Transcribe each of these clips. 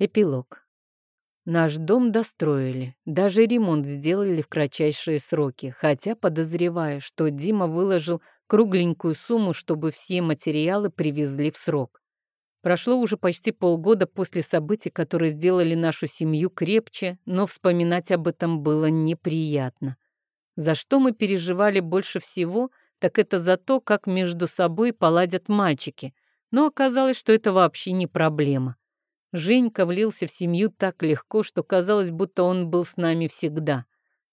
Эпилог. Наш дом достроили, даже ремонт сделали в кратчайшие сроки, хотя подозреваю, что Дима выложил кругленькую сумму, чтобы все материалы привезли в срок. Прошло уже почти полгода после событий, которые сделали нашу семью крепче, но вспоминать об этом было неприятно. За что мы переживали больше всего, так это за то, как между собой поладят мальчики, но оказалось, что это вообще не проблема. Женька влился в семью так легко, что казалось, будто он был с нами всегда.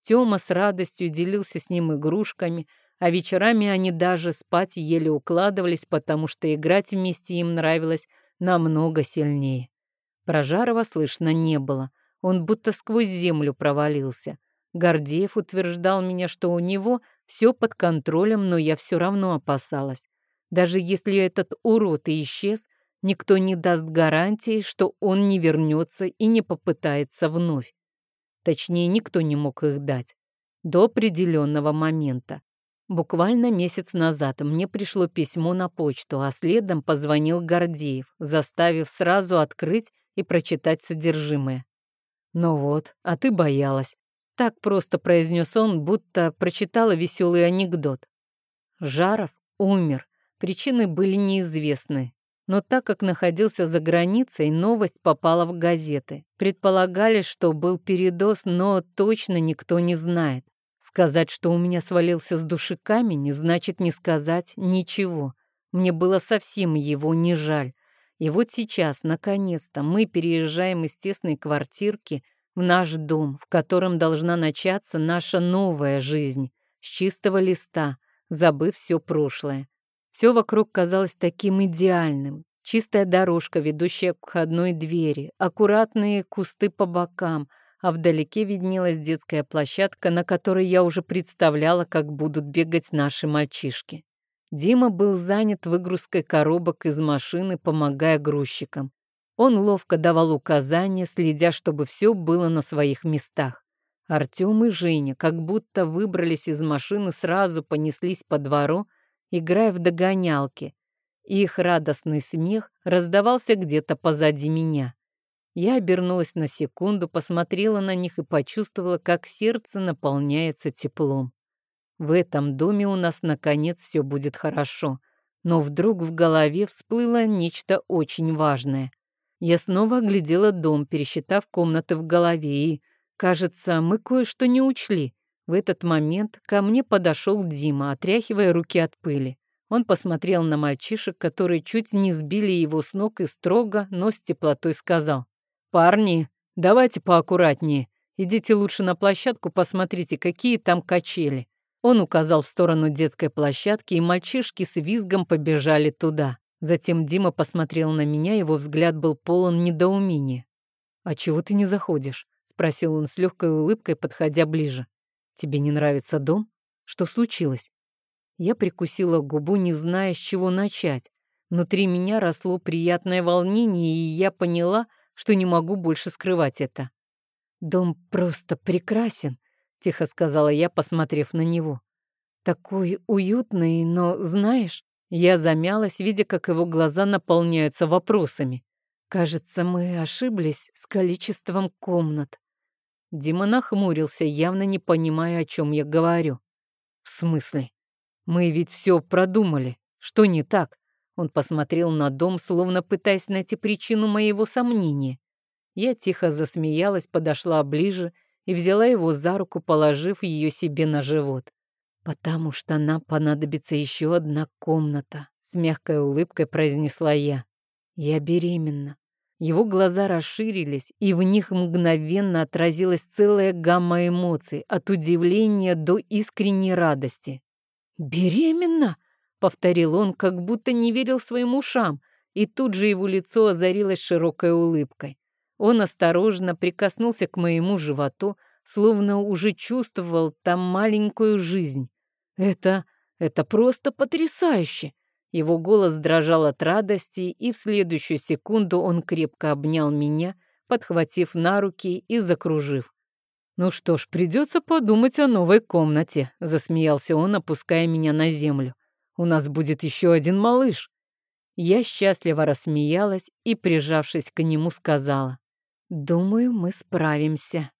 Тёма с радостью делился с ним игрушками, а вечерами они даже спать еле укладывались, потому что играть вместе им нравилось намного сильнее. Про Жарова слышно не было. Он будто сквозь землю провалился. Гордеев утверждал меня, что у него все под контролем, но я все равно опасалась. Даже если этот урод и исчез, Никто не даст гарантии, что он не вернется и не попытается вновь. Точнее, никто не мог их дать. До определенного момента. Буквально месяц назад мне пришло письмо на почту, а следом позвонил Гордеев, заставив сразу открыть и прочитать содержимое. «Ну вот, а ты боялась». Так просто произнес он, будто прочитала веселый анекдот. Жаров умер. Причины были неизвестны, но так как находился за границей, новость попала в газеты. Предполагали, что был передоз, но точно никто не знает. Сказать, что у меня свалился с души камень, значит не сказать ничего. Мне было совсем его не жаль. И вот сейчас, наконец-то, мы переезжаем из тесной квартирки в наш дом, в котором должна начаться наша новая жизнь, с чистого листа, забыв все прошлое. Все вокруг казалось таким идеальным. Чистая дорожка, ведущая к входной двери, аккуратные кусты по бокам, а вдалеке виднелась детская площадка, на которой я уже представляла, как будут бегать наши мальчишки. Дима был занят выгрузкой коробок из машины, помогая грузчикам. Он ловко давал указания, следя, чтобы все было на своих местах. Артем и Женя как будто выбрались из машины, сразу понеслись по двору, играя в догонялки. Их радостный смех раздавался где-то позади меня. Я обернулась на секунду, посмотрела на них и почувствовала, как сердце наполняется теплом. В этом доме у нас, наконец, все будет хорошо. Но вдруг в голове всплыло нечто очень важное. Я снова оглядела дом, пересчитав комнаты в голове, и, кажется, мы кое-что не учли. В этот момент ко мне подошел Дима, отряхивая руки от пыли. Он посмотрел на мальчишек, которые чуть не сбили его с ног и строго, но с теплотой сказал. «Парни, давайте поаккуратнее. Идите лучше на площадку, посмотрите, какие там качели». Он указал в сторону детской площадки, и мальчишки с визгом побежали туда. Затем Дима посмотрел на меня, его взгляд был полон недоумения. «А чего ты не заходишь?» — спросил он с легкой улыбкой, подходя ближе. «Тебе не нравится дом? Что случилось?» Я прикусила губу, не зная, с чего начать. Внутри меня росло приятное волнение, и я поняла, что не могу больше скрывать это. «Дом просто прекрасен», — тихо сказала я, посмотрев на него. «Такой уютный, но, знаешь...» Я замялась, видя, как его глаза наполняются вопросами. «Кажется, мы ошиблись с количеством комнат». Дима нахмурился, явно не понимая, о чем я говорю. «В смысле? Мы ведь все продумали. Что не так?» Он посмотрел на дом, словно пытаясь найти причину моего сомнения. Я тихо засмеялась, подошла ближе и взяла его за руку, положив ее себе на живот. «Потому что нам понадобится еще одна комната», — с мягкой улыбкой произнесла я. «Я беременна. Его глаза расширились, и в них мгновенно отразилась целая гамма эмоций, от удивления до искренней радости. «Беременна?» — повторил он, как будто не верил своим ушам, и тут же его лицо озарилось широкой улыбкой. Он осторожно прикоснулся к моему животу, словно уже чувствовал там маленькую жизнь. «Это... это просто потрясающе!» Его голос дрожал от радости, и в следующую секунду он крепко обнял меня, подхватив на руки и закружив. «Ну что ж, придется подумать о новой комнате», — засмеялся он, опуская меня на землю. «У нас будет еще один малыш». Я счастливо рассмеялась и, прижавшись к нему, сказала. Думаю, мы справимся.